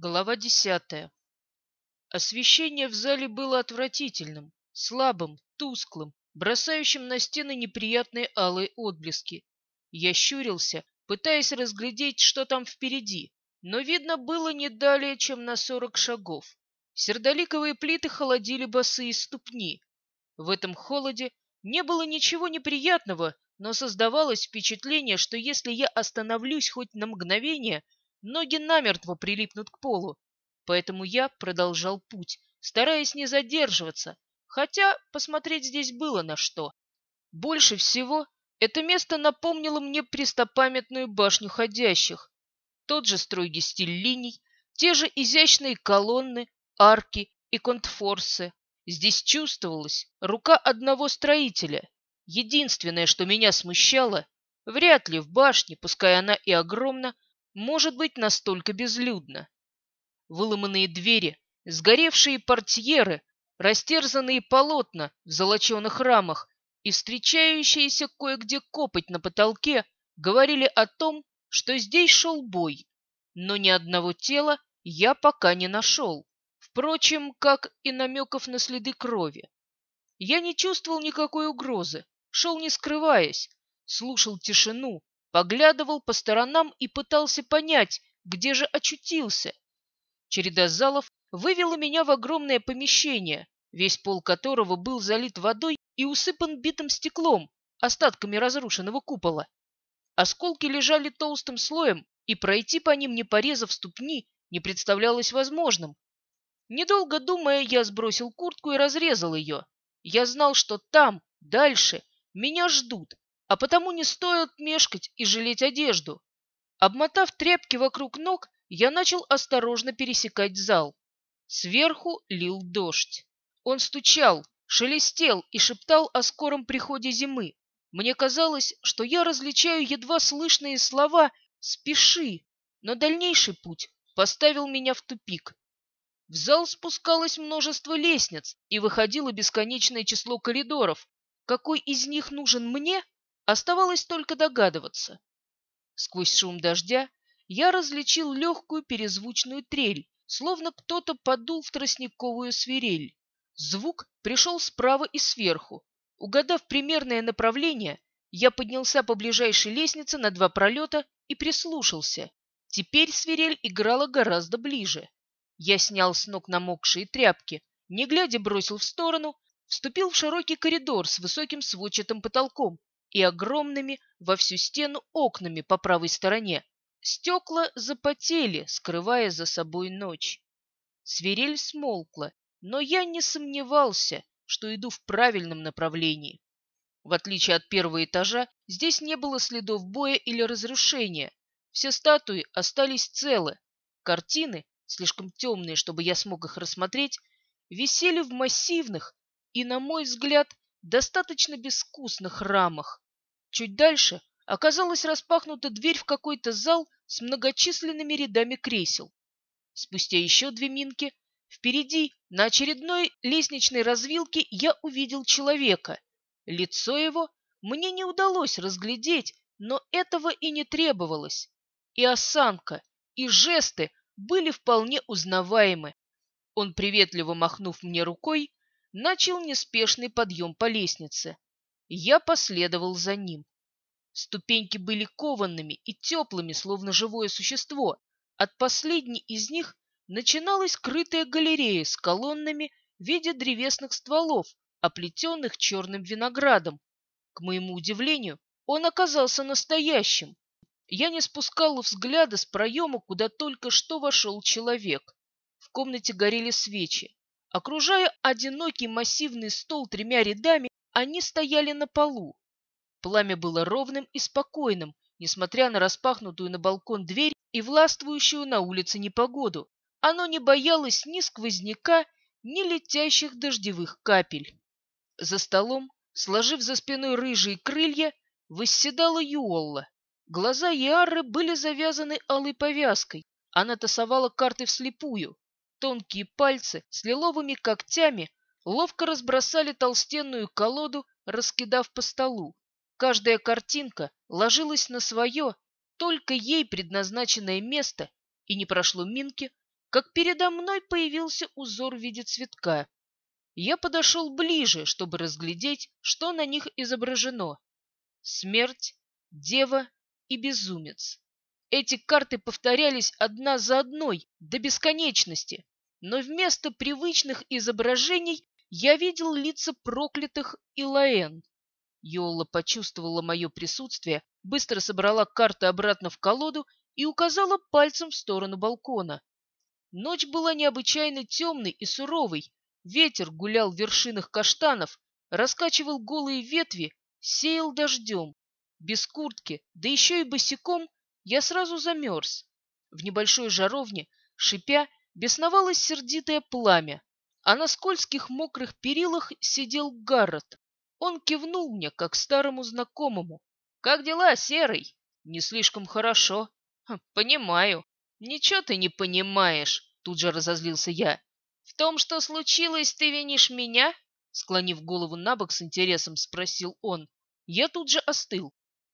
Глава десятая. Освещение в зале было отвратительным, слабым, тусклым, бросающим на стены неприятные алые отблески. Я щурился, пытаясь разглядеть, что там впереди, но видно было не далее, чем на сорок шагов. Сердоликовые плиты холодили босые ступни. В этом холоде не было ничего неприятного, но создавалось впечатление, что если я остановлюсь хоть на мгновение – Ноги намертво прилипнут к полу, поэтому я продолжал путь, стараясь не задерживаться, хотя посмотреть здесь было на что. Больше всего это место напомнило мне престопамятную башню ходящих. Тот же строгий стиль линий, те же изящные колонны, арки и контфорсы. Здесь чувствовалась рука одного строителя. Единственное, что меня смущало, вряд ли в башне, пускай она и огромна, может быть настолько безлюдно. Выломанные двери, сгоревшие портьеры, растерзанные полотна в золоченых рамах и встречающиеся кое-где копоть на потолке говорили о том, что здесь шел бой, но ни одного тела я пока не нашел. Впрочем, как и намеков на следы крови. Я не чувствовал никакой угрозы, шел не скрываясь, слушал тишину, поглядывал по сторонам и пытался понять, где же очутился. Череда залов вывела меня в огромное помещение, весь пол которого был залит водой и усыпан битым стеклом, остатками разрушенного купола. Осколки лежали толстым слоем, и пройти по ним, не порезав ступни, не представлялось возможным. Недолго думая, я сбросил куртку и разрезал ее. Я знал, что там, дальше, меня ждут, а потому не стоит мешкать и жалеть одежду. Обмотав тряпки вокруг ног, я начал осторожно пересекать зал. Сверху лил дождь. Он стучал, шелестел и шептал о скором приходе зимы. Мне казалось, что я различаю едва слышные слова «спеши», но дальнейший путь поставил меня в тупик. В зал спускалось множество лестниц и выходило бесконечное число коридоров. Какой из них нужен мне, Оставалось только догадываться. Сквозь шум дождя я различил легкую перезвучную трель, словно кто-то подул в тростниковую свирель. Звук пришел справа и сверху. Угадав примерное направление, я поднялся по ближайшей лестнице на два пролета и прислушался. Теперь свирель играла гораздо ближе. Я снял с ног намокшие тряпки, не глядя бросил в сторону, вступил в широкий коридор с высоким сводчатым потолком и огромными во всю стену окнами по правой стороне. Стекла запотели, скрывая за собой ночь. Свирель смолкла, но я не сомневался, что иду в правильном направлении. В отличие от первого этажа, здесь не было следов боя или разрушения. Все статуи остались целы. Картины, слишком темные, чтобы я смог их рассмотреть, висели в массивных и, на мой взгляд, достаточно безвкусных рамах. Чуть дальше оказалась распахнута дверь в какой-то зал с многочисленными рядами кресел. Спустя еще две минки впереди, на очередной лестничной развилке, я увидел человека. Лицо его мне не удалось разглядеть, но этого и не требовалось. И осанка, и жесты были вполне узнаваемы. Он, приветливо махнув мне рукой, начал неспешный подъем по лестнице. Я последовал за ним. Ступеньки были кованными и теплыми, словно живое существо. От последней из них начиналась крытая галерея с колоннами в виде древесных стволов, оплетенных черным виноградом. К моему удивлению, он оказался настоящим. Я не спускал взгляда с проема, куда только что вошел человек. В комнате горели свечи. Окружая одинокий массивный стол тремя рядами, они стояли на полу. Пламя было ровным и спокойным, несмотря на распахнутую на балкон дверь и властвующую на улице непогоду. Оно не боялось ни сквозняка, ни летящих дождевых капель. За столом, сложив за спиной рыжие крылья, восседала Юолла. Глаза Яры были завязаны алой повязкой. Она тасовала карты вслепую. Тонкие пальцы с лиловыми когтями ловко разбросали толстенную колоду, раскидав по столу. Каждая картинка ложилась на свое, только ей предназначенное место, и не прошло минки, как передо мной появился узор в виде цветка. Я подошел ближе, чтобы разглядеть, что на них изображено. Смерть, дева и безумец. Эти карты повторялись одна за одной до бесконечности, но вместо привычных изображений я видел лица проклятых и Лаэн. Йола почувствовала мое присутствие, быстро собрала карты обратно в колоду и указала пальцем в сторону балкона. Ночь была необычайно темной и суровой. Ветер гулял в вершинах каштанов, раскачивал голые ветви, сеял дождем. Без куртки, да еще и босиком, я сразу замерз. В небольшой жаровне, шипя, бесновалось сердитое пламя, а на скользких мокрых перилах сидел Гаррет. Он кивнул мне, как старому знакомому. «Как дела, Серый?» «Не слишком хорошо». «Хм, «Понимаю». «Ничего ты не понимаешь», — тут же разозлился я. «В том, что случилось, ты винишь меня?» Склонив голову на бок с интересом, спросил он. Я тут же остыл.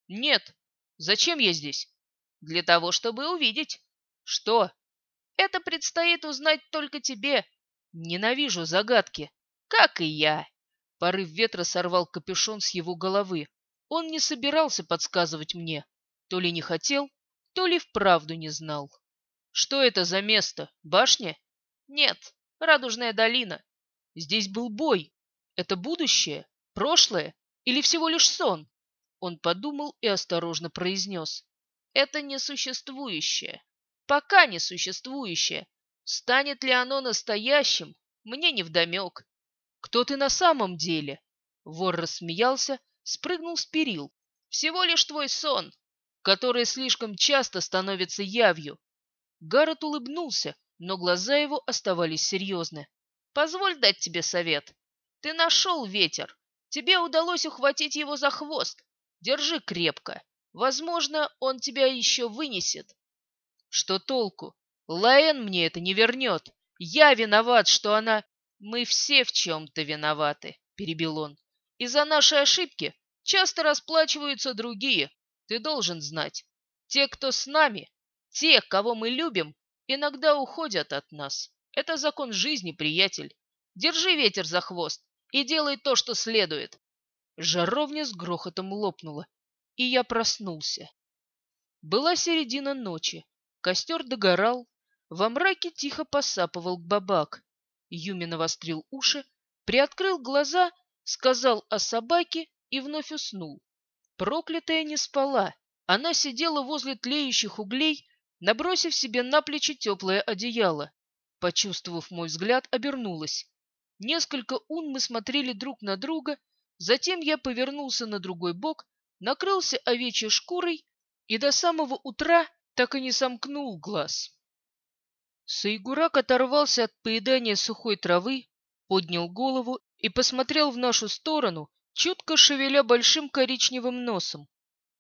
«Нет. Зачем я здесь?» «Для того, чтобы увидеть». «Что?» «Это предстоит узнать только тебе. Ненавижу загадки. Как и я». Порыв ветра сорвал капюшон с его головы. Он не собирался подсказывать мне. То ли не хотел, то ли вправду не знал. Что это за место? Башня? Нет, Радужная долина. Здесь был бой. Это будущее? Прошлое? Или всего лишь сон? Он подумал и осторожно произнес. Это несуществующее. Пока несуществующее. Станет ли оно настоящим? Мне невдомек. Кто ты на самом деле? Вор рассмеялся, спрыгнул с перил. Всего лишь твой сон, который слишком часто становится явью. Гаррет улыбнулся, но глаза его оставались серьезны. «Позволь дать тебе совет. Ты нашел ветер. Тебе удалось ухватить его за хвост. Держи крепко. Возможно, он тебя еще вынесет». «Что толку? Лаэн мне это не вернет. Я виноват, что она...» «Мы все в чем-то виноваты», — перебил он. «И-за наши ошибки часто расплачиваются другие. Ты должен знать. Те, кто с нами, те, кого мы любим, иногда уходят от нас. Это закон жизни, приятель. Держи ветер за хвост и делай то, что следует. Жаровня с грохотом лопнула, и я проснулся. Была середина ночи. Костер догорал. Во мраке тихо посапывал бабак. Юми навострил уши, приоткрыл глаза, сказал о собаке и вновь уснул. Проклятая не спала. Она сидела возле тлеющих углей, набросив себе на плечи теплое одеяло. Почувствовав мой взгляд, обернулась. Несколько ун мы смотрели друг на друга, затем я повернулся на другой бок, накрылся овечьей шкурой и до самого утра так и не сомкнул глаз. Саигурак оторвался от поедания сухой травы, поднял голову и посмотрел в нашу сторону, чутко шевеля большим коричневым носом.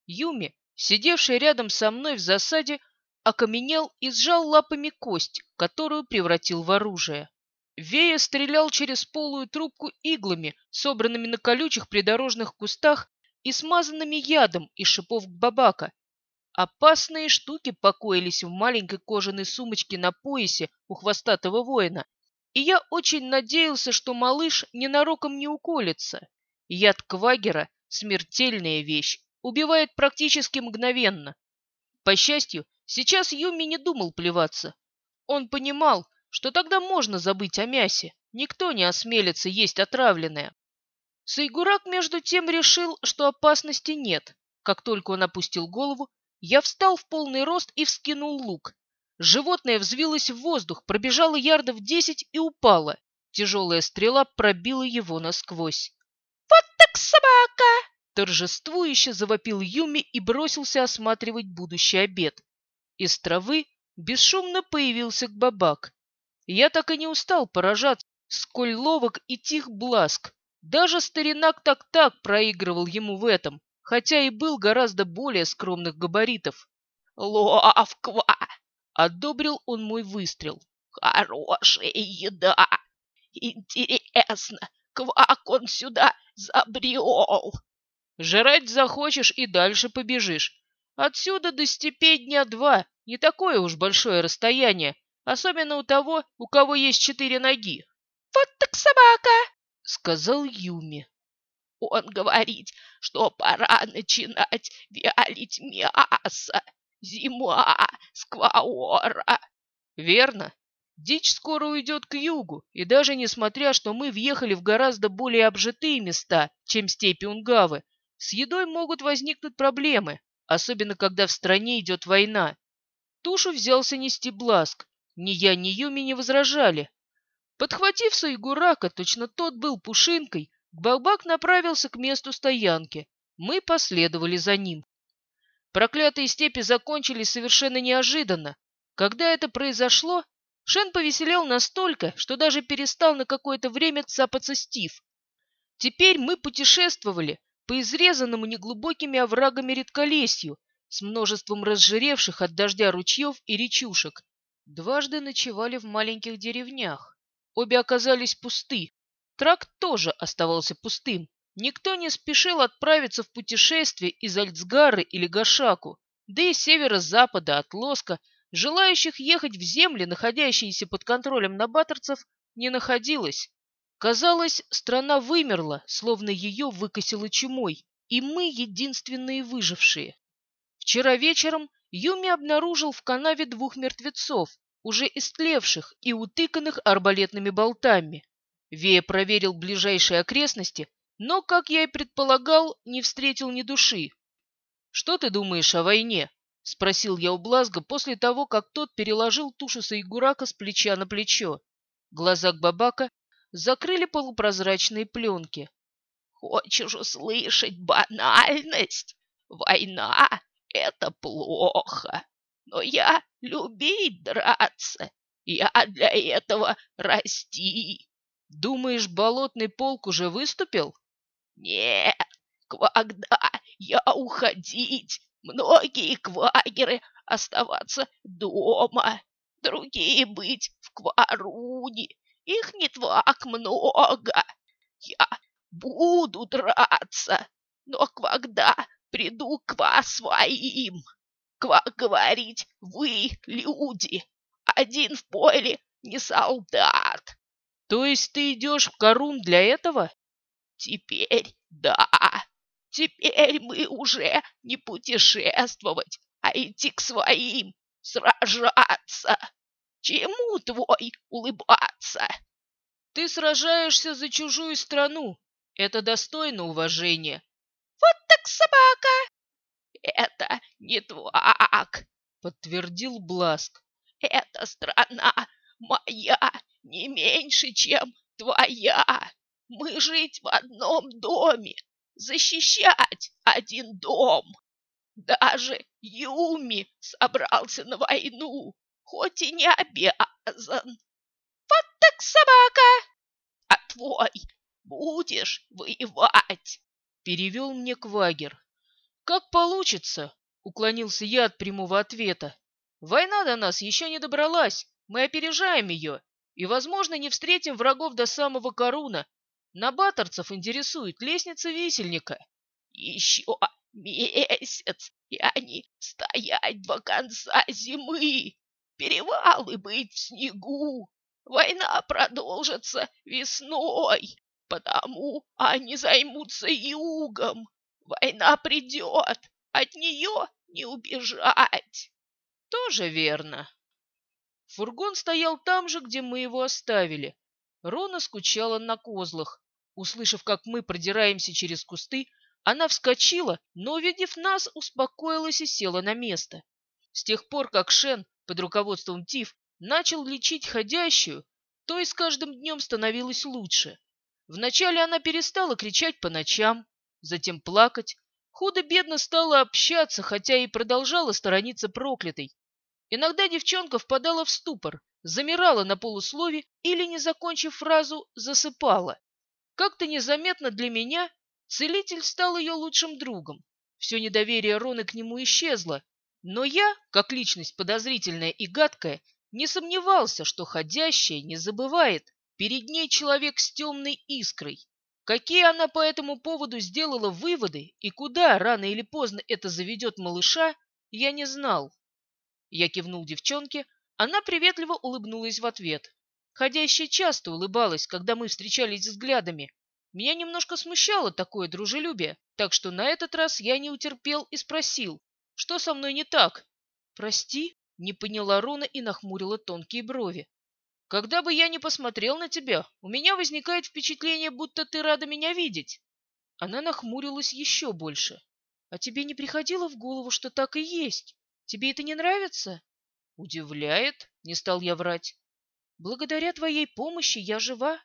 Юми, сидевший рядом со мной в засаде, окаменел и сжал лапами кость, которую превратил в оружие. Вея стрелял через полую трубку иглами, собранными на колючих придорожных кустах и смазанными ядом из шипов бабака. Опасные штуки покоились в маленькой кожаной сумочке на поясе у хвостатого воина, и я очень надеялся, что малыш ненароком не уколется. Яд квагера — смертельная вещь, убивает практически мгновенно. По счастью, сейчас Юми не думал плеваться. Он понимал, что тогда можно забыть о мясе, никто не осмелится есть отравленное. Сайгурак, между тем, решил, что опасности нет. Как только он опустил голову, я встал в полный рост и вскинул лук. Животное взвилось в воздух, пробежало ярдов десять и упало. Тяжелая стрела пробила его насквозь. «Вот так собака!» Торжествующе завопил Юми и бросился осматривать будущий обед. Из травы бесшумно появился Бабак. Я так и не устал поражаться, сколь ловок и тих бласк. Даже старинак так-так проигрывал ему в этом, хотя и был гораздо более скромных габаритов. «Ловква!» Одобрил он мой выстрел. Хорошая еда. Интересно, как он сюда забрел? Жрать захочешь и дальше побежишь. Отсюда до степей дня два. Не такое уж большое расстояние. особенно у того, у кого есть четыре ноги. «Вот так собака!» — сказал Юми. «Он говорит, что пора начинать вялить мясо. Зима, скваора!» «Верно. Дичь скоро уйдет к югу, и даже несмотря, что мы въехали в гораздо более обжитые места, чем степи Унгавы, с едой могут возникнуть проблемы, особенно когда в стране идет война. Тушу взялся нести Бласк. Ни я, ни Юми не возражали. Подхватив Сайгурака, точно тот был пушинкой, Бабак направился к месту стоянки. Мы последовали за ним. Проклятые степи закончились совершенно неожиданно. Когда это произошло, Шен повеселел настолько, что даже перестал на какое-то время цапаться Стив. Теперь мы путешествовали по изрезанному неглубокими оврагами редколесью с множеством разжиревших от дождя ручьев и речушек. Дважды ночевали в маленьких деревнях. Обе оказались пусты. Тракт тоже оставался пустым. Никто не спешил отправиться в путешествие из Альцгары или Гашаку, да и северо-запада от Лоска – Желающих ехать в земли, находящиеся под контролем набаторцев, не находилось. Казалось, страна вымерла, словно ее выкосило чумой, и мы единственные выжившие. Вчера вечером Юми обнаружил в канаве двух мертвецов, уже истлевших и утыканных арбалетными болтами. Вея проверил ближайшие окрестности, но, как я и предполагал, не встретил ни души. «Что ты думаешь о войне?» — спросил я у Блазга после того, как тот переложил тушу Саигурака с плеча на плечо. Глаза Бабака закрыли полупрозрачные пленки. «Хочешь услышать банальность? Война — это плохо. Но я любить драться. Я для этого расти». «Думаешь, болотный полк уже выступил?» «Нет, когда я уходить Многие квагеры оставаться дома, другие быть в кваруне. Их не так много. Я буду драться, но когда приду к вас своим, как говорить вы, люди, один в поле не солдат. То есть ты идешь в Карун для этого? Теперь да. Теперь мы уже не путешествовать, а идти к своим, сражаться. Чему твой улыбаться? Ты сражаешься за чужую страну. Это достойно уважения. Вот так собака! Это не твак, подтвердил Бласк. Эта страна моя не меньше, чем твоя. Мы жить в одном доме, защищать один дом. Даже Юми собрался на войну, хоть и не обязан. Вот так собака! А твой будешь воевать? Перевел мне Квагер. Как получится, уклонился я от прямого ответа. Война до нас еще не добралась, мы опережаем ее и, возможно, не встретим врагов до самого Коруна, Набаторцев интересует лестница висельника. Еще месяц, и они стоять до конца зимы. Перевалы быть в снегу. Война продолжится весной, потому они займутся югом. Война придет, от нее не убежать. Тоже верно. Фургон стоял там же, где мы его оставили. Рона скучала на козлах. Услышав, как мы продираемся через кусты, она вскочила, но, увидев нас, успокоилась и села на место. С тех пор, как Шен под руководством Тиф начал лечить ходящую, то и с каждым днем становилось лучше. Вначале она перестала кричать по ночам, затем плакать, худо-бедно стала общаться, хотя и продолжала сторониться проклятой. Иногда девчонка впадала в ступор, замирала на полуслове или, не закончив фразу, засыпала. Как-то незаметно для меня целитель стал ее лучшим другом. Все недоверие Роны к нему исчезло. Но я, как личность подозрительная и гадкая, не сомневался, что ходящая не забывает. Перед ней человек с темной искрой. Какие она по этому поводу сделала выводы и куда рано или поздно это заведет малыша, я не знал. Я кивнул девчонке, Она приветливо улыбнулась в ответ. Ходящая часто улыбалась, когда мы встречались взглядами. Меня немножко смущало такое дружелюбие, так что на этот раз я не утерпел и спросил, что со мной не так? «Прости?» — не поняла Рона и нахмурила тонкие брови. «Когда бы я ни посмотрел на тебя, у меня возникает впечатление, будто ты рада меня видеть». Она нахмурилась еще больше. «А тебе не приходило в голову, что так и есть? Тебе это не нравится?» «Удивляет», — не стал я врать. «Благодаря твоей помощи я жива».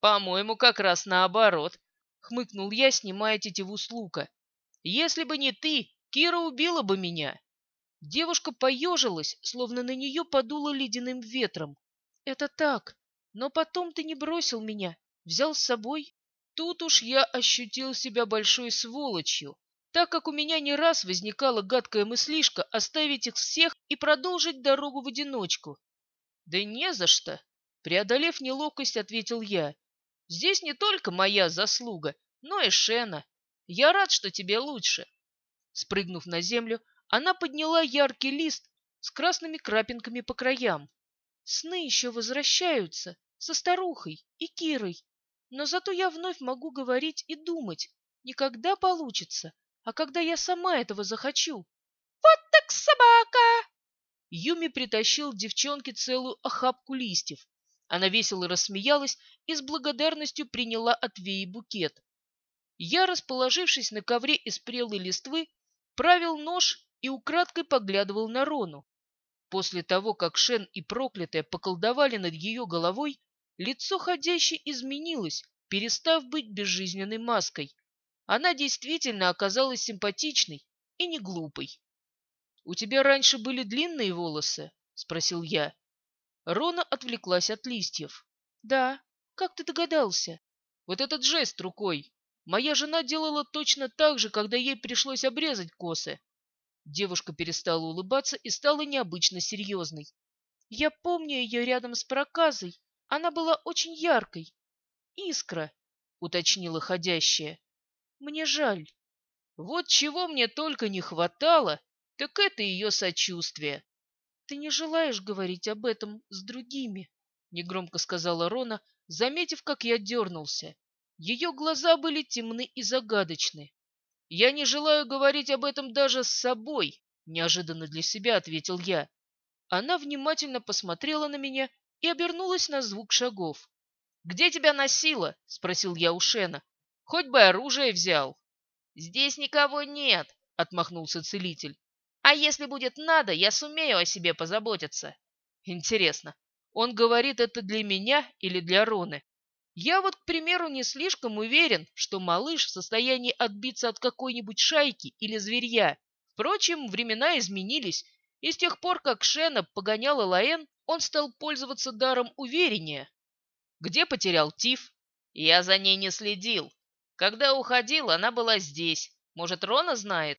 «По-моему, как раз наоборот», — хмыкнул я, снимая тетиву с лука. «Если бы не ты, Кира убила бы меня». Девушка поежилась, словно на нее подуло ледяным ветром. «Это так, но потом ты не бросил меня, взял с собой». Тут уж я ощутил себя большой сволочью, так как у меня не раз возникала гадкая мыслишка оставить их всех и продолжить дорогу в одиночку. «Да не за что!» — преодолев неловкость, ответил я. «Здесь не только моя заслуга, но и Шена. Я рад, что тебе лучше». Спрыгнув на землю, она подняла яркий лист с красными крапинками по краям. Сны еще возвращаются со старухой и Кирой, но зато я вновь могу говорить и думать. Не когда получится, а когда я сама этого захочу. Вот так собака! Юми притащил девчонке целую охапку листьев. Она весело рассмеялась и с благодарностью приняла от Веи букет. Я, расположившись на ковре из прелой листвы, правил нож и украдкой поглядывал на Рону. После того, как Шен и проклятая поколдовали над ее головой, лицо ходящей изменилось, перестав быть безжизненной маской. Она действительно оказалась симпатичной и не глупой. «У тебя раньше были длинные волосы?» — спросил я. Рона отвлеклась от листьев. «Да. Как ты догадался?» «Вот этот жест рукой. Моя жена делала точно так же, когда ей пришлось обрезать косы. Девушка перестала улыбаться и стала необычно серьезной. Я помню ее рядом с проказой. Она была очень яркой. Искра, уточнила ходящая. Мне жаль. Вот чего мне только не хватало, так это ее сочувствие. Ты не желаешь говорить об этом с другими, негромко сказала Рона, заметив, как я дернулся. Ее глаза были темны и загадочны. «Я не желаю говорить об этом даже с собой», — неожиданно для себя ответил я. Она внимательно посмотрела на меня и обернулась на звук шагов. «Где тебя носило?» — спросил я у Шена. «Хоть бы оружие взял». «Здесь никого нет», — отмахнулся целитель. «А если будет надо, я сумею о себе позаботиться». «Интересно, он говорит это для меня или для Роны?» Я вот, к примеру, не слишком уверен, что малыш в состоянии отбиться от какой-нибудь шайки или зверья. Впрочем, времена изменились, и с тех пор, как Шена погоняла Лаэн, он стал пользоваться даром увереннее. Где потерял Тиф? Я за ней не следил. Когда уходил, она была здесь. Может, Рона знает?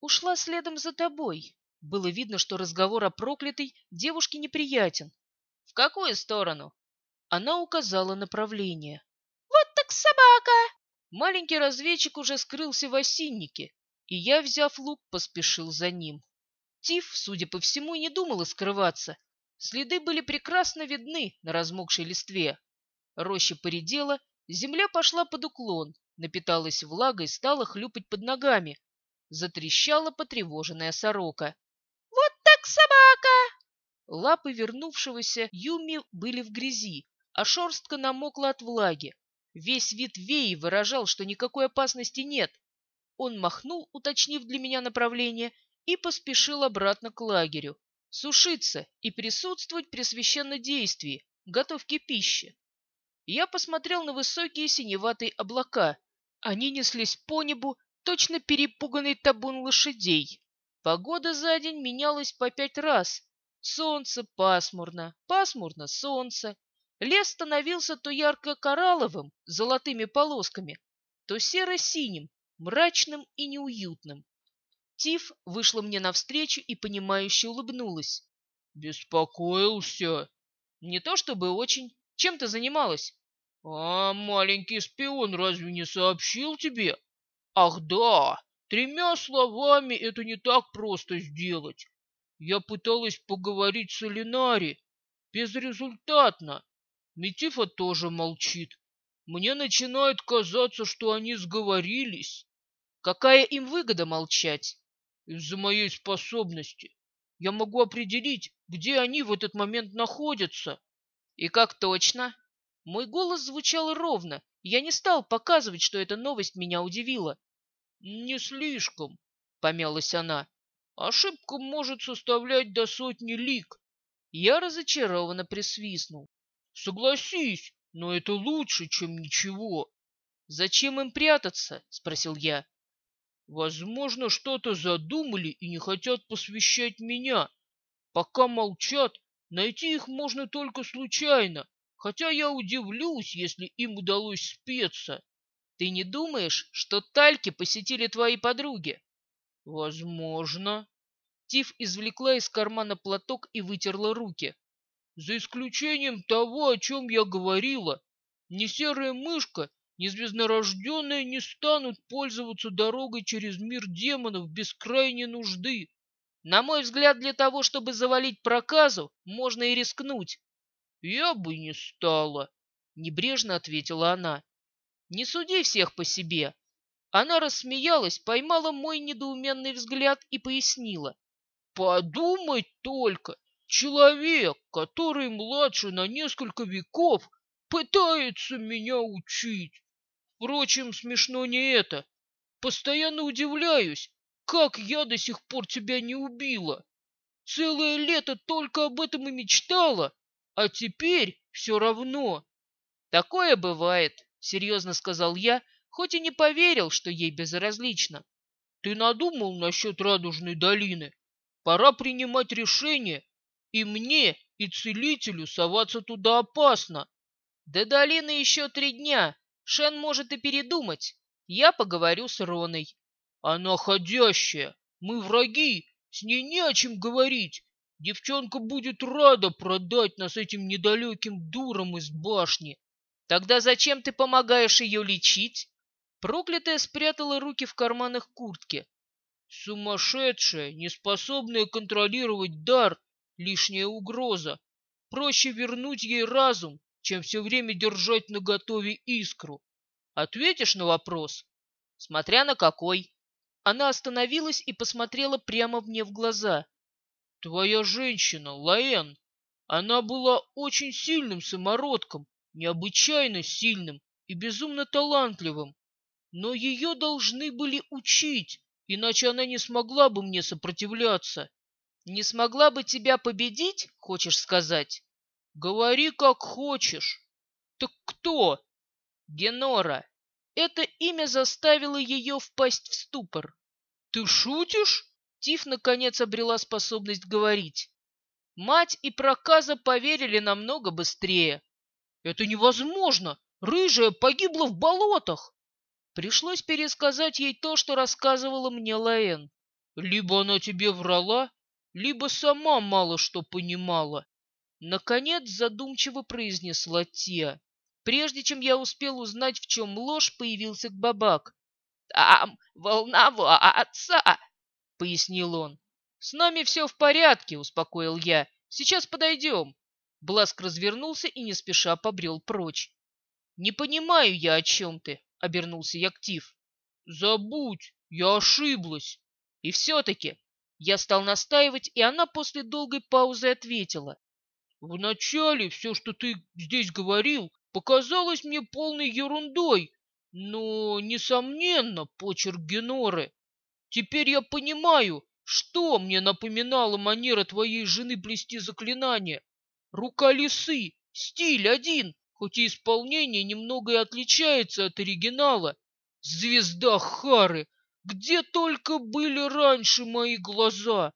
Ушла следом за тобой. Было видно, что разговор о проклятой девушке неприятен. В какую сторону? Она указала направление. «Вот так собака!» Маленький разведчик уже скрылся в осиннике, и я, взяв лук, поспешил за ним. Тиф, судя по всему, не думала скрываться. Следы были прекрасно видны на размокшей листве. Роща поредела, земля пошла под уклон, напиталась влагой, стала хлюпать под ногами. Затрещала потревоженная сорока. «Вот так собака!» Лапы вернувшегося Юми были в грязи, а шерстка намокла от влаги. Весь вид Веи выражал, что никакой опасности нет. Он махнул, уточнив для меня направление, и поспешил обратно к лагерю. Сушиться и присутствовать при священнодействии, готовке пищи. Я посмотрел на высокие синеватые облака. Они неслись по небу, точно перепуганный табун лошадей. Погода за день менялась по пять раз. Солнце пасмурно, пасмурно солнце, Лес становился то ярко-коралловым, золотыми полосками, то серо-синим, мрачным и неуютным. Тиф вышла мне навстречу и понимающе улыбнулась. «Беспокоился?» «Не то чтобы очень. Чем ты занималась?» «А маленький шпион разве не сообщил тебе?» «Ах да, тремя словами это не так просто сделать. Я пыталась поговорить с Элинари. Безрезультатно. Метифа тоже молчит. Мне начинает казаться, что они сговорились. Какая им выгода молчать? Из-за моей способности. Я могу определить, где они в этот момент находятся. И как точно? Мой голос звучал ровно, я не стал показывать, что эта новость меня удивила. Не слишком, помялась она. Ошибка может составлять до сотни лик. Я разочарованно присвистнул. Согласись, но это лучше, чем ничего. Зачем им прятаться? Спросил я. Возможно, что-то задумали и не хотят посвящать меня. Пока молчат, найти их можно только случайно, хотя я удивлюсь, если им удалось спеться. Ты не думаешь, что тальки посетили твои подруги? Возможно. Тиф извлекла из кармана платок и вытерла руки. За исключением того, о чем я говорила, ни серая мышка, ни звезднорожденные не станут пользоваться дорогой через мир демонов без крайней нужды. На мой взгляд, для того, чтобы завалить проказу, можно и рискнуть. Я бы не стала, небрежно ответила она. Не суди всех по себе. Она рассмеялась, поймала мой недоуменный взгляд и пояснила. Подумать только, человек, который младше на несколько веков, пытается меня учить. Впрочем, смешно не это. Постоянно удивляюсь, как я до сих пор тебя не убила. Целое лето только об этом и мечтала, а теперь все равно. Такое бывает, серьезно сказал я, хоть и не поверил, что ей безразлично. Ты надумал насчет Радужной долины? Пора принимать решение. И мне, и целителю соваться туда опасно. До долины еще три дня. Шен может и передумать. Я поговорю с Роной. Она ходящая. Мы враги. С ней не о чем говорить. Девчонка будет рада продать нас этим недалеким дурам из башни. Тогда зачем ты помогаешь ее лечить? Проклятая спрятала руки в карманах куртки. Сумасшедшая, неспособная контролировать дар, лишняя угроза. Проще вернуть ей разум, чем все время держать наготове искру. Ответишь на вопрос? Смотря на какой. Она остановилась и посмотрела прямо мне в глаза. Твоя женщина, Лаэн, она была очень сильным самородком, необычайно сильным и безумно талантливым. Но ее должны были учить, иначе она не смогла бы мне сопротивляться. Не смогла бы тебя победить, хочешь сказать? Говори, как хочешь. Так кто? Генора. Это имя заставило ее впасть в ступор. Ты шутишь? Тиф наконец обрела способность говорить. Мать и проказа поверили намного быстрее. Это невозможно! Рыжая погибла в болотах! Пришлось пересказать ей то, что рассказывала мне Лаэн. Либо она тебе врала, либо сама мало что понимала. Наконец задумчиво произнесла Тия. Прежде чем я успел узнать, в чем ложь, появился Бабак. «Там волноваться!» — пояснил он. «С нами все в порядке», — успокоил я. «Сейчас подойдем». Бласк развернулся и не спеша побрел прочь. «Не понимаю я, о чем ты», — обернулся я к Тиф. «Забудь, я ошиблась». И все-таки я стал настаивать, и она после долгой паузы ответила. «Вначале все, что ты здесь говорил, показалось мне полной ерундой, но, несомненно, почерк Геноры. Теперь я понимаю, что мне напоминала манера твоей жены плести заклинания. Рука лисы, стиль один, хоть и исполнение немного и отличается от оригинала. Звезда Хары! Где только были раньше мои глаза!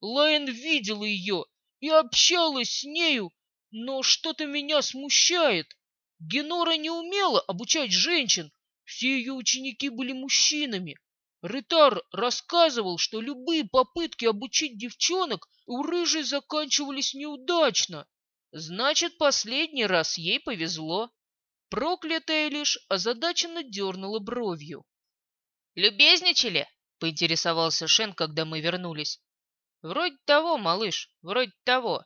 Лайн видела ее и общалась с нею, но что-то меня смущает. Генора не умела обучать женщин, все ее ученики были мужчинами. Рытар рассказывал, что любые попытки обучить девчонок у рыжей заканчивались неудачно. Значит, последний раз ей повезло. Проклятая лишь озадаченно дернула бровью. «Любезничали?» — поинтересовался Шен, когда мы вернулись. Вроде того, малыш, вроде того.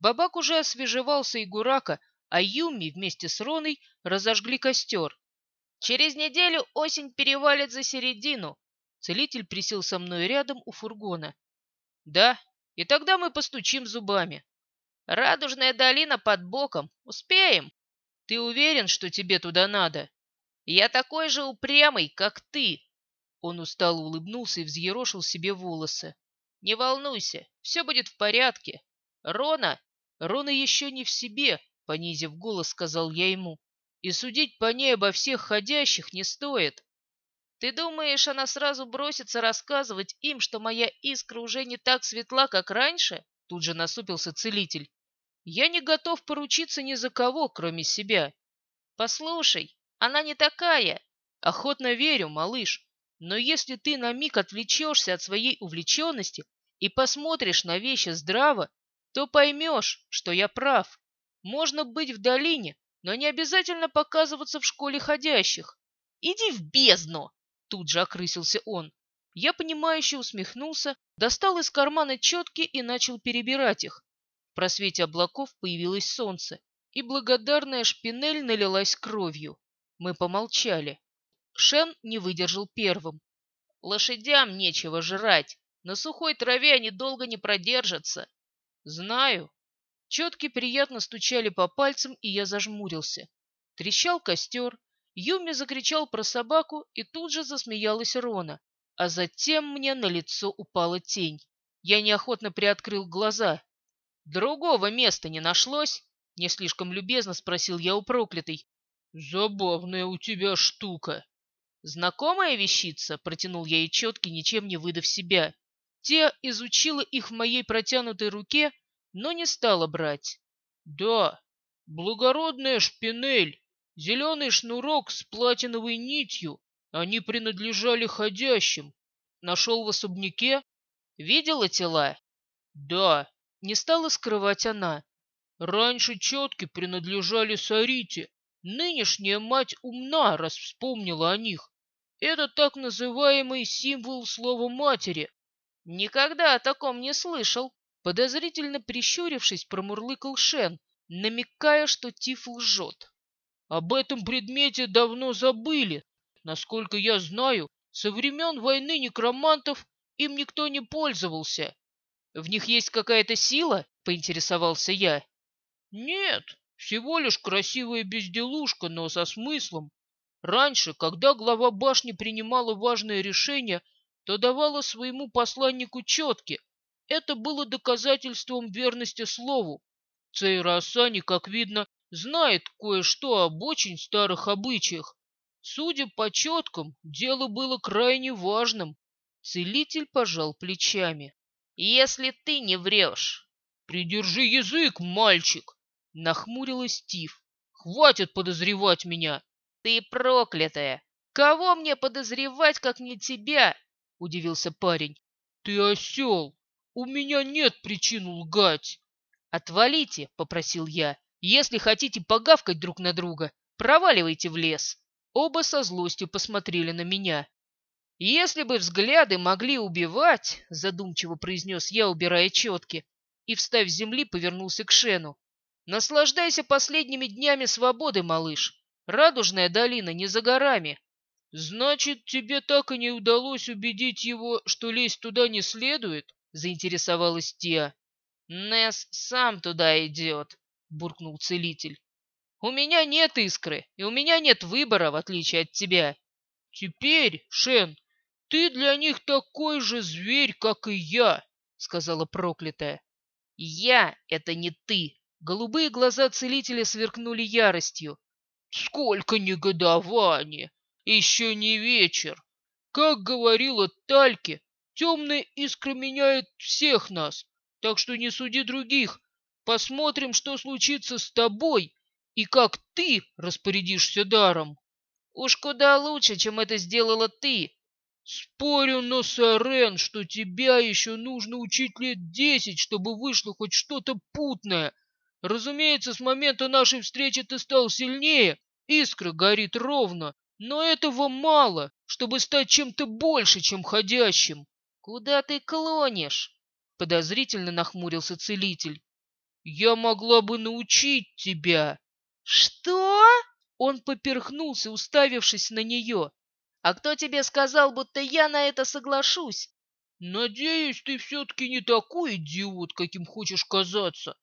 Бабак уже освежевался и Гурака, а Юми вместе с Роной разожгли костер. Через неделю осень перевалит за середину. Целитель присел со мной рядом у фургона. Да, и тогда мы постучим зубами. Радужная долина под боком. Успеем. Ты уверен, что тебе туда надо? Я такой же упрямый, как ты. Он устало улыбнулся и взъерошил себе волосы. Не волнуйся, все будет в порядке. Рона... Рона еще не в себе, понизив голос, сказал я ему. И судить по ней обо всех ходящих не стоит. Ты думаешь, она сразу бросится рассказывать им, что моя искра уже не так светла, как раньше? Тут же насупился целитель. Я не готов поручиться ни за кого, кроме себя. Послушай, она не такая. Охотно верю, малыш. Но если ты на миг отвлечешься от своей увлеченности и посмотришь на вещи здраво, то поймешь, что я прав. Можно быть в долине, но не обязательно показываться в школе ходящих. Иди в бездну! Тут же окрысился он. Я понимающе усмехнулся, достал из кармана четки и начал перебирать их. В просвете облаков появилось солнце, и благодарная шпинель налилась кровью. Мы помолчали. Шен не выдержал первым. Лошадям нечего жрать. На сухой траве они долго не продержатся. Знаю. Четки приятно стучали по пальцам, и я зажмурился. Трещал костер. Юми закричал про собаку, и тут же засмеялась Рона. А затем мне на лицо упала тень. Я неохотно приоткрыл глаза. «Другого места не нашлось?» Не слишком любезно спросил я у проклятой. «Забавная у тебя штука», «Знакомая вещица?» — протянул я ей четки, ничем не выдав себя. Те изучила их в моей протянутой руке, но не стала брать. «Да, благородная шпинель, зеленый шнурок с платиновой нитью. Они принадлежали ходящим. Нашел в особняке? Видела тела?» «Да», — не стала скрывать она. «Раньше четки принадлежали Сарите. Нынешняя мать умна, раз вспомнила о них. Это так называемый символ слова матери. Никогда о таком не слышал. Подозрительно прищурившись, промурлыкал Шен, намекая, что Тиф лжет. Об этом предмете давно забыли. Насколько я знаю, со времен войны некромантов им никто не пользовался. В них есть какая-то сила? Поинтересовался я. Нет, всего лишь красивая безделушка, но со смыслом. Раньше, когда глава башни принимала важное решение, то давала своему посланнику четки. Это было доказательством верности слову. Цейрасани, как видно, знает кое-что об очень старых обычаях. Судя по четкам, дело было крайне важным. Целитель пожал плечами. «Если ты не врешь...» «Придержи язык, мальчик!» Нахмурилась Стив. «Хватит подозревать меня!» «Ты проклятая! Кого мне подозревать, как не тебя?» Удивился парень. «Ты осел! У меня нет причин лгать!» «Отвалите!» — попросил я. «Если хотите погавкать друг на друга, проваливайте в лес!» Оба со злостью посмотрели на меня. «Если бы взгляды могли убивать», — задумчиво произнес я, убирая четки, и, встав с земли, повернулся к Шену. Наслаждайся последними днями свободы, малыш. Радужная долина не за горами. Значит, тебе так и не удалось убедить его, что лезть туда не следует? Заинтересовалась Тия. Нес сам туда идет, буркнул целитель. У меня нет искры, и у меня нет выбора, в отличие от тебя. Теперь, Шен, ты для них такой же зверь, как и я, сказала проклятая. Я — это не ты, Голубые глаза целителя сверкнули яростью. «Сколько негодования! Еще не вечер! Как говорила Тальке, темная искра меняет всех нас, так что не суди других. Посмотрим, что случится с тобой и как ты распорядишься даром. Уж куда лучше, чем это сделала ты. Спорю на Сарен, что тебя еще нужно учить лет десять, чтобы вышло хоть что-то путное. Разумеется, с момента нашей встречи ты стал сильнее, искра горит ровно, но этого мало, чтобы стать чем-то больше, чем ходящим. Куда ты клонишь? Подозрительно нахмурился целитель. Я могла бы научить тебя. Что? Он поперхнулся, уставившись на нее. А кто тебе сказал, будто я на это соглашусь? Надеюсь, ты все-таки не такой идиот, каким хочешь казаться.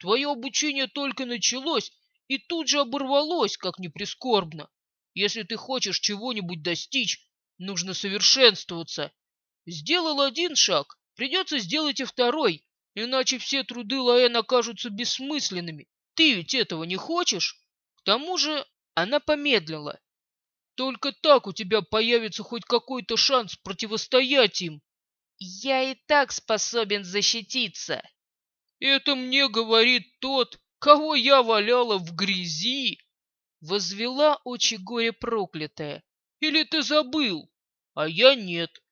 Твое обучение только началось и тут же оборвалось, как ни прискорбно. Если ты хочешь чего-нибудь достичь, нужно совершенствоваться. Сделал один шаг, придется сделать и второй, иначе все труды Лаэн окажутся бессмысленными. Ты ведь этого не хочешь? К тому же она помедлила. Только так у тебя появится хоть какой-то шанс противостоять им. Я и так способен защититься. Это мне говорит тот, кого я валяла в грязи. Возвела очи горе проклятая. Или ты забыл? А я нет.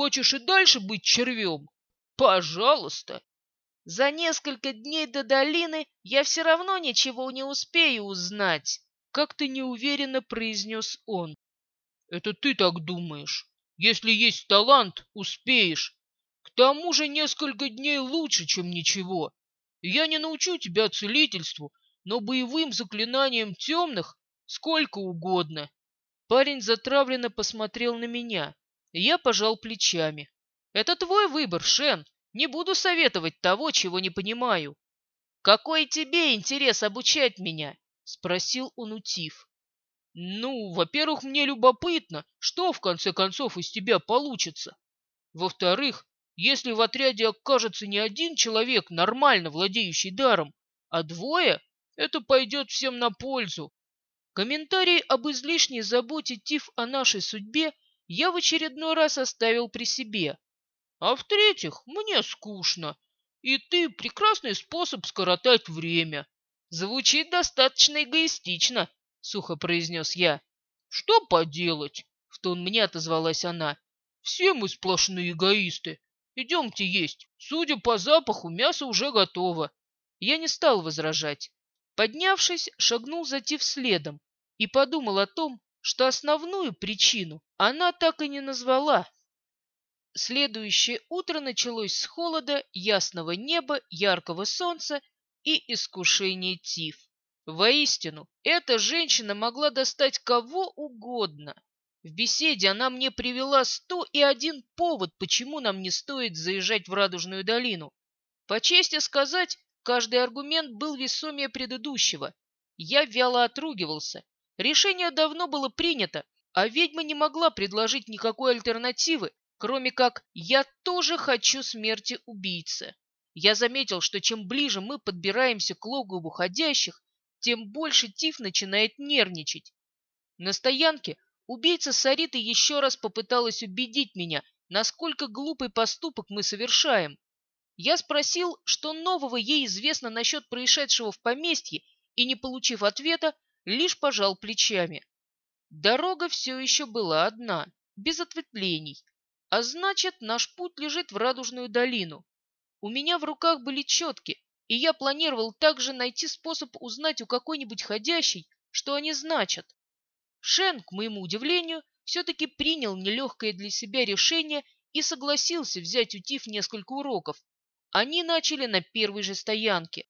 Хочешь и дальше быть червем? Пожалуйста. За несколько дней до долины я все равно ничего не успею узнать. Как-то неуверенно произнес он. Это ты так думаешь. Если есть талант, успеешь. К тому же несколько дней лучше, чем ничего. Я не научу тебя целительству, но боевым заклинаниям темных сколько угодно. Парень затравленно посмотрел на меня. Я пожал плечами. Это твой выбор, Шен. Не буду советовать того, чего не понимаю. Какой тебе интерес обучать меня? Спросил он у Тиф. Ну, во-первых, мне любопытно, что в конце концов из тебя получится. Во-вторых, если в отряде окажется не один человек, нормально владеющий даром, а двое, это пойдет всем на пользу. Комментарий об излишней заботе Тиф о нашей судьбе я в очередной раз оставил при себе. А в-третьих, мне скучно, и ты — прекрасный способ скоротать время. Звучит достаточно эгоистично, — сухо произнес я. Что поделать? — в тон мне отозвалась она. Все мы сплошные эгоисты. Идемте есть. Судя по запаху, мясо уже готово. Я не стал возражать. Поднявшись, шагнул за Тиф следом и подумал о том, что основную причину она так и не назвала. Следующее утро началось с холода, ясного неба, яркого солнца и искушения Тиф. Воистину, эта женщина могла достать кого угодно. В беседе она мне привела сто и один повод, почему нам не стоит заезжать в Радужную долину. По чести сказать, каждый аргумент был весомее предыдущего. Я вяло отругивался. Решение давно было принято, а ведьма не могла предложить никакой альтернативы, кроме как «я тоже хочу смерти убийцы». Я заметил, что чем ближе мы подбираемся к логу уходящих, тем больше Тиф начинает нервничать. На стоянке Убийца Сариты еще раз попыталась убедить меня, насколько глупый поступок мы совершаем. Я спросил, что нового ей известно насчет происшедшего в поместье, и, не получив ответа, лишь пожал плечами. Дорога все еще была одна, без ответвлений, а значит, наш путь лежит в Радужную долину. У меня в руках были четки, и я планировал также найти способ узнать у какой-нибудь ходящей, что они значат. Шен, к моему удивлению, все-таки принял нелегкое для себя решение и согласился взять у Тиф несколько уроков. Они начали на первой же стоянке.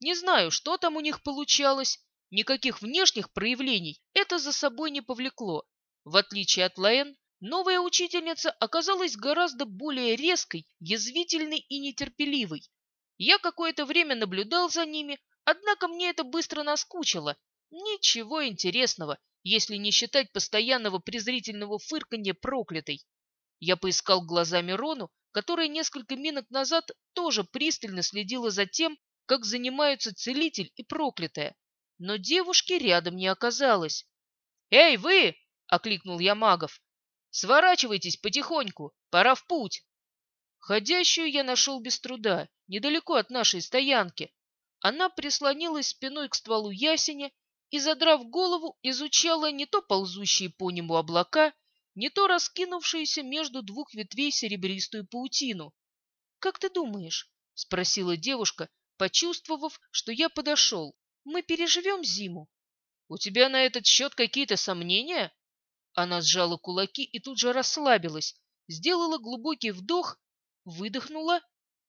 Не знаю, что там у них получалось, никаких внешних проявлений это за собой не повлекло. В отличие от Лаэн, новая учительница оказалась гораздо более резкой, язвительной и нетерпеливой. Я какое-то время наблюдал за ними, однако мне это быстро наскучило. Ничего интересного, если не считать постоянного презрительного фырканья проклятой. Я поискал глазами Рону, которая несколько минут назад тоже пристально следила за тем, как занимаются целитель и проклятая, но девушки рядом не оказалось. «Эй, вы!» — окликнул я магов. «Сворачивайтесь потихоньку, пора в путь!» Ходящую я нашел без труда, недалеко от нашей стоянки. Она прислонилась спиной к стволу ясеня и, задрав голову, изучала не то ползущие по небу облака, не то раскинувшуюся между двух ветвей серебристую паутину. «Как ты думаешь?» — спросила девушка, почувствовав, что я подошел. «Мы переживем зиму?» «У тебя на этот счет какие-то сомнения?» Она сжала кулаки и тут же расслабилась, сделала глубокий вдох, выдохнула,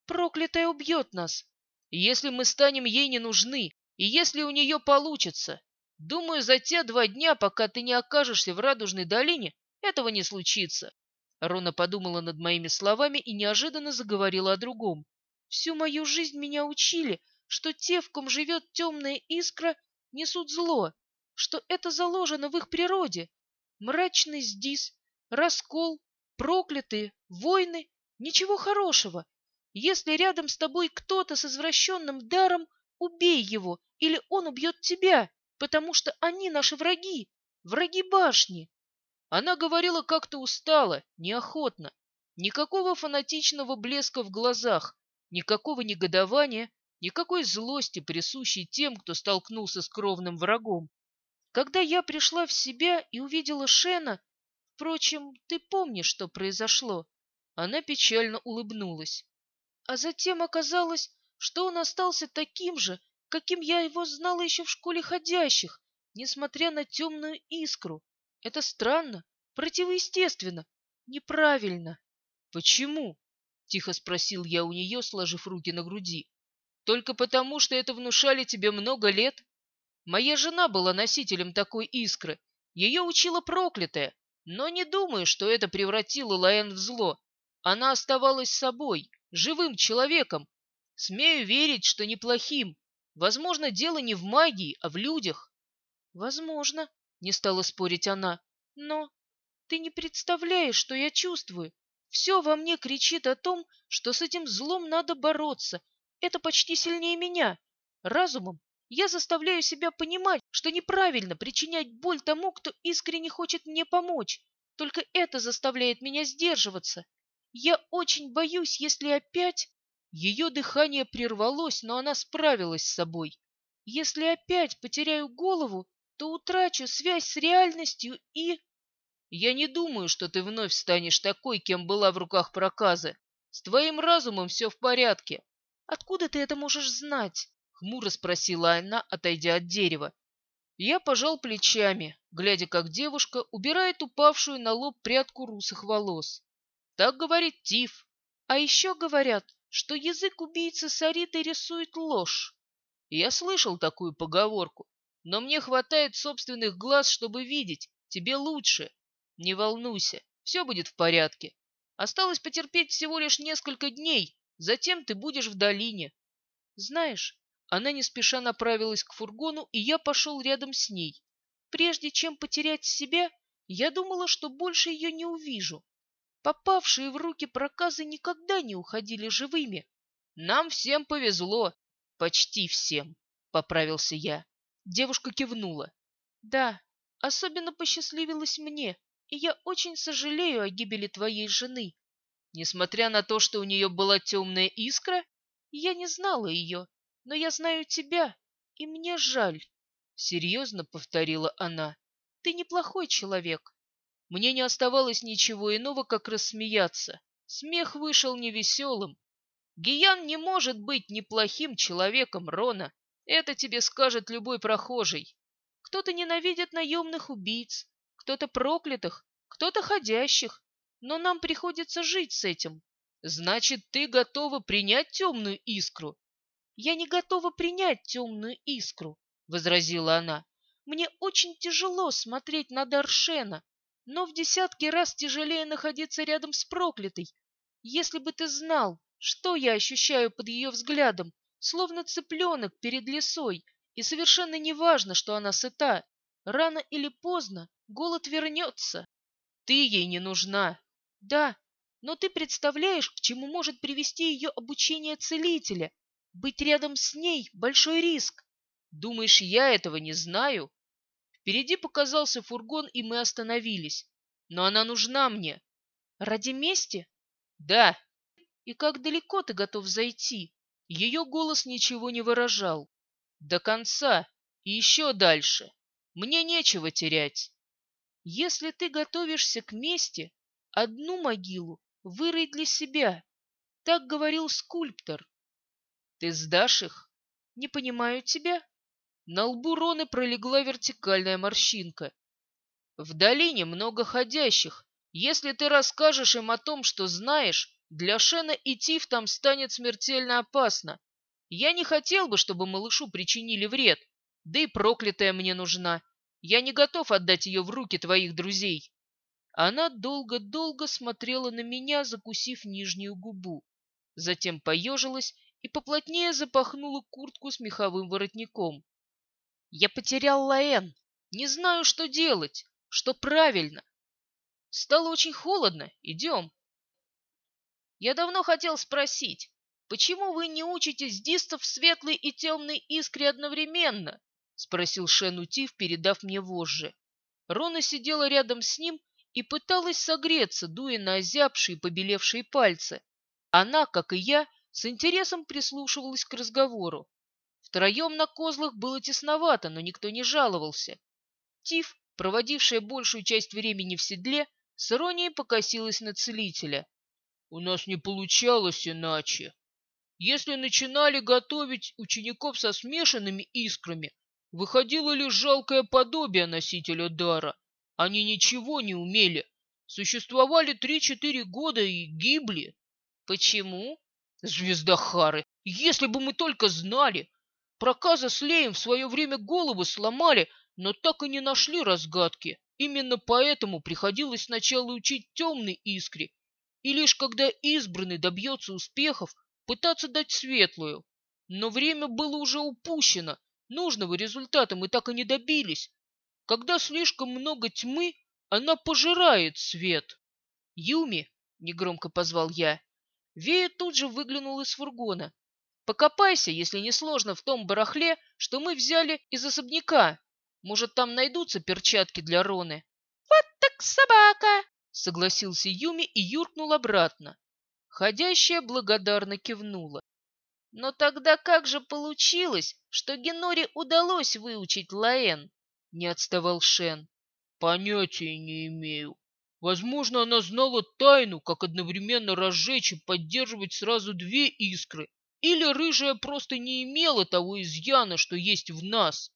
Проклятая убьет нас. Если мы станем ей не нужны, и если у нее получится. Думаю, за те два дня, пока ты не окажешься в Радужной долине, этого не случится. Рона подумала над моими словами и неожиданно заговорила о другом. Всю мою жизнь меня учили, что те, в ком живет темная искра, несут зло, что это заложено в их природе. Мрачный здис, раскол, проклятые, войны, ничего хорошего. Если рядом с тобой кто-то с извращенным даром, убей его, или он убьет тебя, потому что они наши враги, враги башни. Она говорила как-то устало, неохотно. Никакого фанатичного блеска в глазах, никакого негодования, никакой злости, присущей тем, кто столкнулся с кровным врагом. Когда я пришла в себя и увидела Шена, впрочем, ты помнишь, что произошло? Она печально улыбнулась. А затем оказалось, что он остался таким же, каким я его знала еще в школе ходящих, несмотря на темную искру. Это странно, противоестественно, неправильно. Почему? Тихо спросил я у нее, сложив руки на груди. Только потому, что это внушали тебе много лет? Моя жена была носителем такой искры. Ее учила проклятая. Но не думаю, что это превратило Лаэн в зло. Она оставалась собой, живым человеком. Смею верить, что неплохим. Возможно, дело не в магии, а в людях. Возможно, не стала спорить она. Но ты не представляешь, что я чувствую. Все во мне кричит о том, что с этим злом надо бороться. Это почти сильнее меня. Разумом я заставляю себя понимать, что неправильно причинять боль тому, кто искренне хочет мне помочь. Только это заставляет меня сдерживаться. Я очень боюсь, если опять... Ее дыхание прервалось, но она справилась с собой. Если опять потеряю голову, то утрачу связь с реальностью и... Я не думаю, что ты вновь станешь такой, кем была в руках проказа. С твоим разумом все в порядке. Откуда ты это можешь знать? Хмуро спросила она, отойдя от дерева. Я пожал плечами, глядя, как девушка убирает упавшую на лоб прядку русых волос. Так говорит Тиф. А еще говорят, что язык убийцы Сариты рисует ложь. Я слышал такую поговорку, но мне хватает собственных глаз, чтобы видеть. Тебе лучше. Не волнуйся, все будет в порядке. Осталось потерпеть всего лишь несколько дней, затем ты будешь в долине. Знаешь, она не спеша направилась к фургону, и я пошел рядом с ней. Прежде чем потерять себя, я думала, что больше ее не увижу. Попавшие в руки проказы никогда не уходили живыми. Нам всем повезло. Почти всем, поправился я. Девушка кивнула. Да, особенно посчастливилось мне, и я очень сожалею о гибели твоей жены. Несмотря на то, что у нее была темная искра, я не знала ее, но я знаю тебя, и мне жаль. Серьезно повторила она. Ты неплохой человек. Мне не оставалось ничего иного, как рассмеяться. Смех вышел невеселым. Гиян не может быть неплохим человеком, Рона. Это тебе скажет любой прохожий. Кто-то ненавидит наемных убийц, кто-то проклятых, кто-то ходящих. Но нам приходится жить с этим. Значит, ты готова принять темную искру? Я не готова принять темную искру, возразила она. Мне очень тяжело смотреть на Даршена но в десятки раз тяжелее находиться рядом с проклятой. Если бы ты знал, что я ощущаю под ее взглядом, словно цыпленок перед лесой, и совершенно не важно, что она сыта, рано или поздно голод вернется. Ты ей не нужна. Да, но ты представляешь, к чему может привести ее обучение целителя. Быть рядом с ней — большой риск. Думаешь, я этого не знаю? Впереди показался фургон, и мы остановились. Но она нужна мне. Ради мести? Да. И как далеко ты готов зайти? Ее голос ничего не выражал. До конца и еще дальше. Мне нечего терять. Если ты готовишься к мести, одну могилу вырой для себя. Так говорил скульптор. Ты сдашь их? Не понимаю тебя. На лбу Роны пролегла вертикальная морщинка. В долине много ходящих. Если ты расскажешь им о том, что знаешь, Для Шена и Тиф там станет смертельно опасно. Я не хотел бы, чтобы малышу причинили вред, да и проклятая мне нужна. Я не готов отдать ее в руки твоих друзей. Она долго-долго смотрела на меня, закусив нижнюю губу. Затем поежилась и поплотнее запахнула куртку с меховым воротником. Я потерял Лаэн. Не знаю, что делать, что правильно. Стало очень холодно. Идем. Я давно хотел спросить, почему вы не учитесь дистов в светлой и темной искре одновременно? Спросил Шен Утив, передав мне вожжи. Рона сидела рядом с ним и пыталась согреться, дуя на озябшие побелевшие пальцы. Она, как и я, с интересом прислушивалась к разговору. Втроем на козлах было тесновато, но никто не жаловался. Тиф, проводившая большую часть времени в седле, с иронией покосилась на целителя. «У нас не получалось иначе. Если начинали готовить учеников со смешанными искрами, выходило лишь жалкое подобие носителя дара, они ничего не умели. Существовали три-четыре года и гибли. Почему? Звездохары! Если бы мы только знали! Проказа с Леем в свое время головы сломали, но так и не нашли разгадки. Именно поэтому приходилось сначала учить темной искре, и лишь когда избранный добьется успехов, пытаться дать светлую. Но время было уже упущено, нужного результата мы так и не добились. Когда слишком много тьмы, она пожирает свет. «Юми!» — негромко позвал я. Вея тут же выглянул из фургона. «Покопайся, если не сложно, в том барахле, что мы взяли из особняка. Может, там найдутся перчатки для Роны?» «Вот так собака!» — согласился Юми и юркнул обратно. Ходящая благодарно кивнула. «Но тогда как же получилось, что Генори удалось выучить Лаэн?» — не отставал Шен. «Понятия не имею. Возможно, она знала тайну, как одновременно разжечь и поддерживать сразу две искры. Или рыжая просто не имела того изъяна, что есть в нас».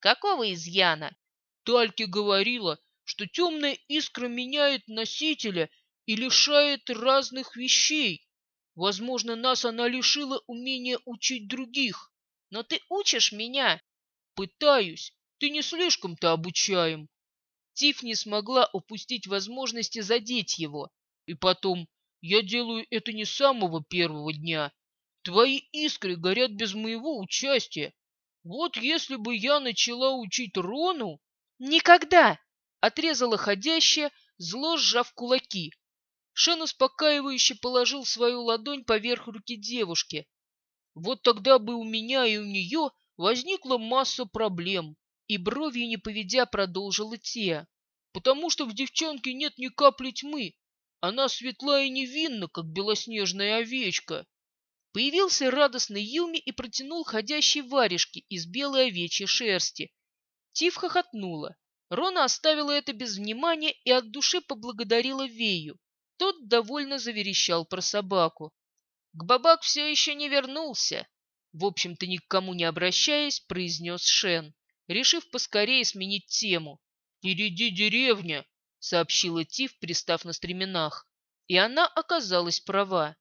«Какого изъяна?» Тальки говорила, что темная искра меняет носителя и лишает разных вещей. Возможно, нас она лишила умения учить других. Но ты учишь меня? Пытаюсь. Ты не слишком-то обучаем. Тиф не смогла упустить возможности задеть его. И потом, я делаю это не с самого первого дня. Твои искры горят без моего участия. Вот если бы я начала учить Рону... Никогда! Отрезала ходящая, зло сжав кулаки. Шен успокаивающе положил свою ладонь поверх руки девушки. Вот тогда бы у меня и у нее возникла масса проблем и бровью не поведя продолжила те. «Потому что в девчонке нет ни капли тьмы. Она светла и невинна, как белоснежная овечка». Появился радостный Юми и протянул ходящие варежки из белой овечьей шерсти. Тиф хохотнула. Рона оставила это без внимания и от души поблагодарила Вею. Тот довольно заверещал про собаку. Гбабак все еще не вернулся. В общем-то, ни к кому не обращаясь, произнес Шен решив поскорее сменить тему. «Впереди деревня!» — сообщила Тиф, пристав на стременах. И она оказалась права.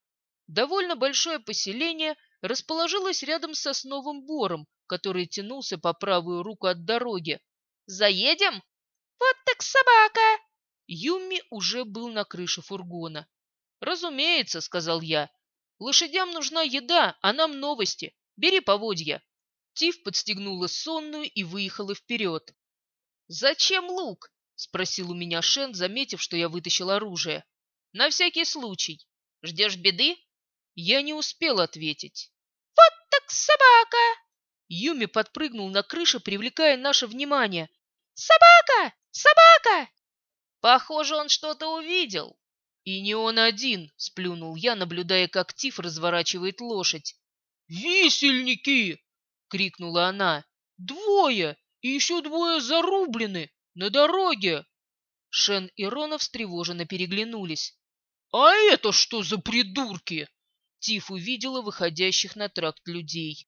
Довольно большое поселение расположилось рядом с сосновым бором, который тянулся по правую руку от дороги. «Заедем?» «Вот так собака!» Юми уже был на крыше фургона. «Разумеется», — сказал я. «Лошадям нужна еда, а нам новости. Бери поводья». Тиф подстегнула сонную и выехала вперед. «Зачем лук?» — спросил у меня Шен, заметив, что я вытащил оружие. «На всякий случай. Ждешь беды?» Я не успел ответить. «Вот так собака!» Юми подпрыгнул на крыше, привлекая наше внимание. «Собака! Собака!» Похоже, он что-то увидел. И не он один, сплюнул я, наблюдая, как Тиф разворачивает лошадь. «Висельники!» — крикнула она. «Двое! И еще двое зарублены! На дороге!» Шен и Рона встревоженно переглянулись. «А это что за придурки?» Тиф увидела выходящих на тракт людей.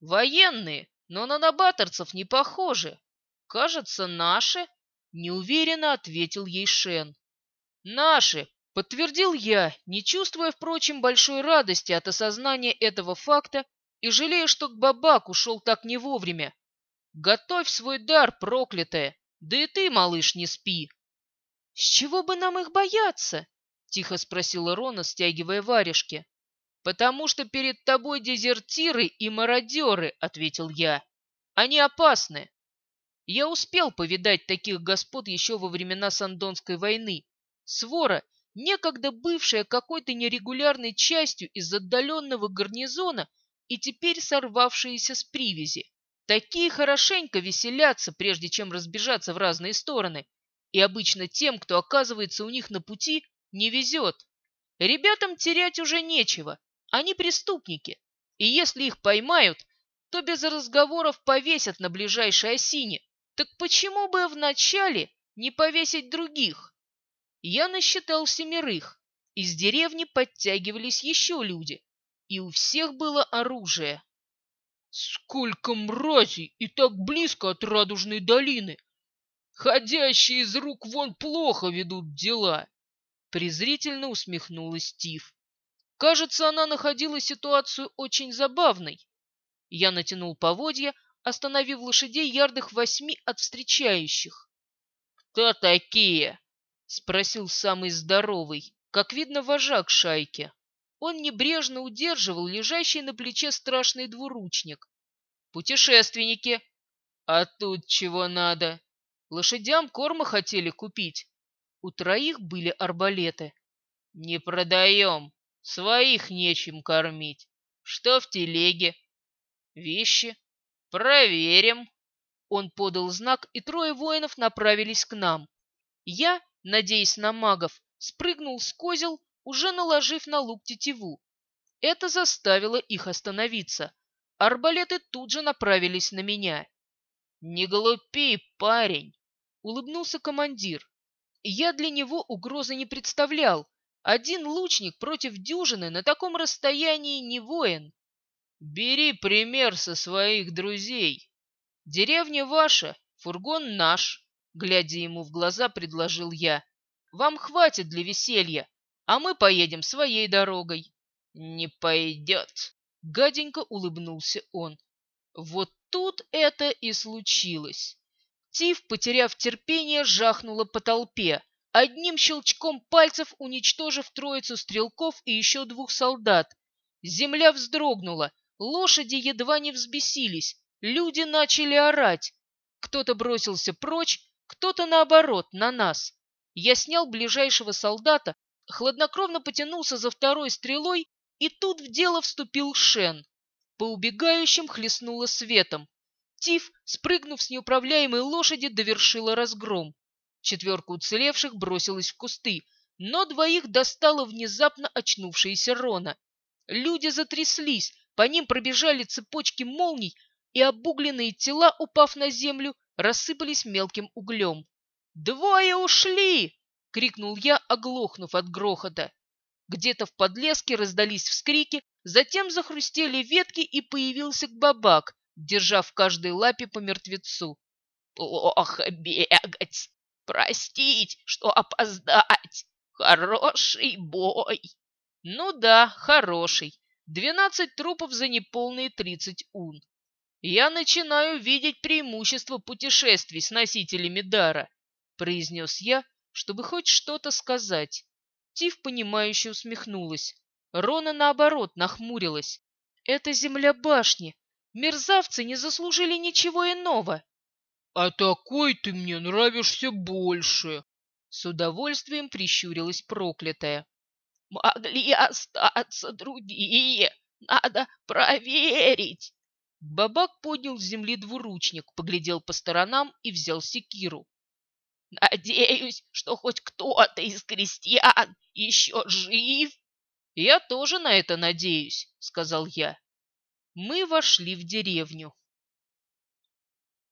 «Военные, но на набаторцев не похожи. Кажется, наши?» Неуверенно ответил ей Шен. «Наши!» Подтвердил я, не чувствуя, впрочем, большой радости от осознания этого факта и жалея, что к бабак ушел так не вовремя. Готовь свой дар, проклятая, да и ты, малыш, не спи. — С чего бы нам их бояться? — тихо спросила Рона, стягивая варежки. — Потому что перед тобой дезертиры и мародеры, — ответил я. — Они опасны. Я успел повидать таких господ еще во времена Сандонской войны. Свора, некогда бывшая какой-то нерегулярной частью из отдаленного гарнизона и теперь сорвавшиеся с привязи. Такие хорошенько веселятся, прежде чем разбежаться в разные стороны, и обычно тем, кто оказывается у них на пути, не везет. Ребятам терять уже нечего, они преступники, и если их поймают, то без разговоров повесят на ближайшей осине, так почему бы вначале не повесить других? Я насчитал семерых. Из деревни подтягивались еще люди, и у всех было оружие. Сколько мразей и так близко от Радужной долины! Ходящие из рук вон плохо ведут дела. Презрительно усмехнулась Стив. Кажется, она находила ситуацию очень забавной. Я натянул поводья, остановив лошадей ярдах восьми от встречающих. «Кто такие?» — спросил самый здоровый, как видно, вожак шайки. Он небрежно удерживал лежащий на плече страшный двуручник. «Путешественники!» «А тут чего надо?» «Лошадям корма хотели купить». У троих были арбалеты. «Не продаем. Своих нечем кормить. Что в телеге?» «Вещи. «Проверим!» Он подал знак, и трое воинов направились к нам. Я, надеясь на магов, спрыгнул с козел, уже наложив на лук тетиву. Это заставило их остановиться. Арбалеты тут же направились на меня. «Не глупи, парень!» — улыбнулся командир. Я для него угрозы не представлял. Один лучник против дюжины на таком расстоянии не воин. Бери пример со своих друзей. Деревня ваша, фургон наш, глядя ему в глаза, предложил я. Вам хватит для веселья, а мы поедем своей дорогой. Не пойдет. Гаденько улыбнулся он. Вот тут это и случилось. Тиф, потеряв терпение, жахнула по толпе, одним щелчком пальцев уничтожив троицу стрелков и еще двух солдат. Земля вздрогнула, Лошади едва не взбесились, люди начали орать. Кто-то бросился прочь, кто-то, наоборот, на нас. Я снял ближайшего солдата, хладнокровно потянулся за второй стрелой, и тут в дело вступил Шен. По убегающим хлестнуло светом. Тиф, спрыгнув с неуправляемой лошади, довершила разгром. Четверка уцелевших бросилась в кусты, но двоих достала внезапно очнувшаяся Рона. Люди затряслись, по ним пробежали цепочки молний, и обугленные тела, упав на землю, рассыпались мелким углем. «Двое ушли!» — крикнул я, оглохнув от грохота. Где-то в подлеске раздались вскрики, затем захрустели ветки, и появился бабак, держа в каждой лапе по мертвецу. «Плохо бегать! Простить, что опоздать! Хороший бой!» «Ну да, хороший. Двенадцать трупов за неполные тридцать ун. Я начинаю видеть преимущество путешествий с носителями дара, произнес я, чтобы хоть что-то сказать. Тиф, понимающе усмехнулась. Рона, наоборот, нахмурилась. Это земля башни. Мерзавцы не заслужили ничего иного. А такой ты мне нравишься больше. С удовольствием прищурилась проклятая. Могли остаться другие. Надо проверить. Бабак поднял с земли двуручник, поглядел по сторонам и взял секиру. Надеюсь, что хоть кто-то из крестьян еще жив. Я тоже на это надеюсь, сказал я. Мы вошли в деревню.